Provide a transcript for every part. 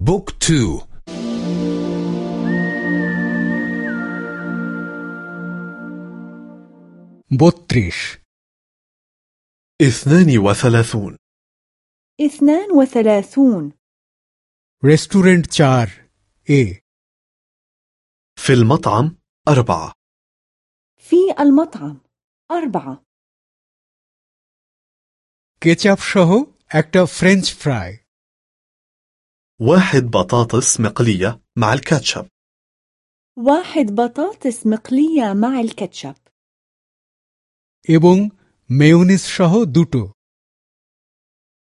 book two. বত্রিশ. اثنان وثلاثون. اثنان وثلاثون. রেস্টুরেন্ট চার এ في المطعم أربعة. في المطعم أربعة. কেচাপ সহ. একটা ফ্রেঞ্চ ফ্রাই. واحد بطاطس مقلية مع الكاتشب واحد بطاطس مقلية مع الكاتشب এবং মেয়োনিজ সহ দুটো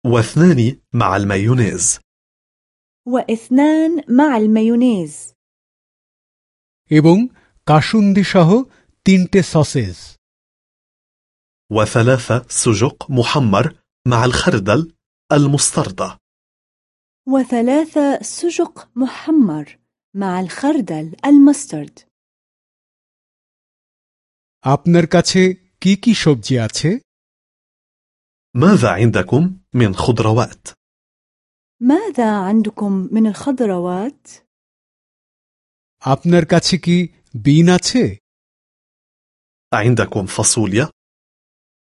واثنان مع المايونيز واثنان مع المايونيز এবং কাসুন্দি সহ তিনটে সসেজ وثلاثة سجق محمر مع الخردل المستردة وثلاثة سجق محمر مع الخردل المسترد আপনার কাছে কি কি সবজি আছে ماذا عندكم من خضروات؟ ماذا عندكم من الخضروات؟ আপনার কাছে কি বিন আছে عندكم فاصوليا؟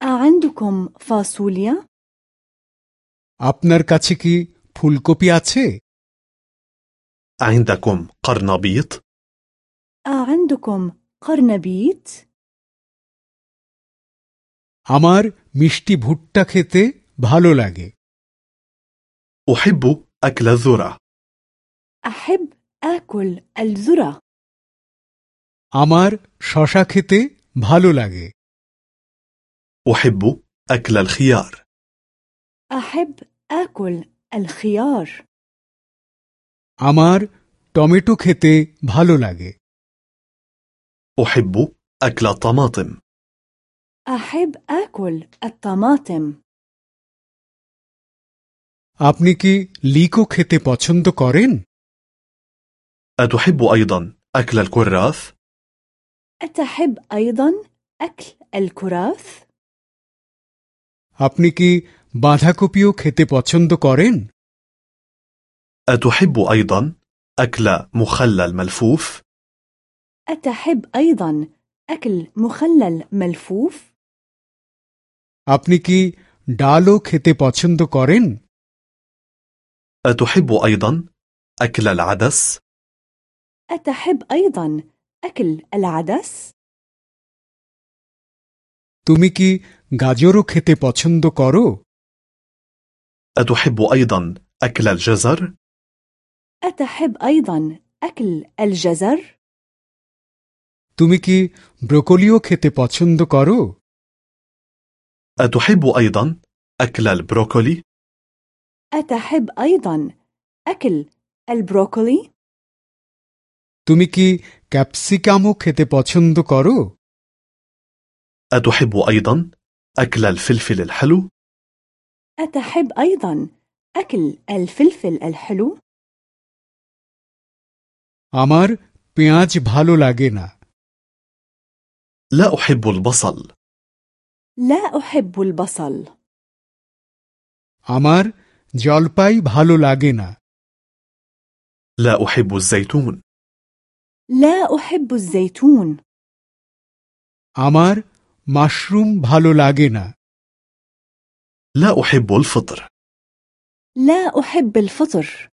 عندكم فاصوليا؟ আপনার কাছে কি ফুলকপি আছে عندكم قرنبيط؟ عندكم قرنبيط؟ আমার মিষ্টি ভুট্টা খেতে ভালো লাগে أحب أكل الذرة أحب آكل الذرة আমার শশা খেতে ভালো লাগে أحب أكل الخيار أحب آكل الخيار আমার টমেটো খেতে ভালো লাগে أحب أكل الطماطم أحب آكل الطماطم আপনি কি লিকো খেতে পছন্দ করেন أتحب أيضا أكل الكراث؟ أتحب أيضا أكل الكراث؟ আপনি কি বাঁধাকপিও খেতে পছন্দ করেন أتحب أيضا أكل مخلل ملفوف؟ أتحب أيضا أكل مخلل ملفوف؟ আপনি কি ডালও খেতে পছন্দ করেন أتحب أيضا أكل العدس؟ أتحب أيضا أكل العدس؟ তুমি কি গাজরও খেতে পছন্দ করো أتحب أيضا أكل الجزر؟ أتحب أيضا أكل الجزر؟ তুমি কি ব্রোকলিও খেতে পছন্দ করো أتحب أيضا أكل البروكولي؟ أتحب أيضا أكل البروكولي؟ তুমি কি ক্যাপসিকামও খেতে পছন্দ করো أتحب أيضا أكل الفلفل الحلو؟ أتحب أيضا أكل الفلفل الحلو؟ আমার পেঁয়াজ ভালো লাগে না لا أحب البصل لا أحب البصل আমার জলপাই ভালো লাগে না لا أحب الزيتون لا أحب الزيتون আমার মাশরুম ভালো লাগে না لا أحب الفطر. لا أحب الفطر.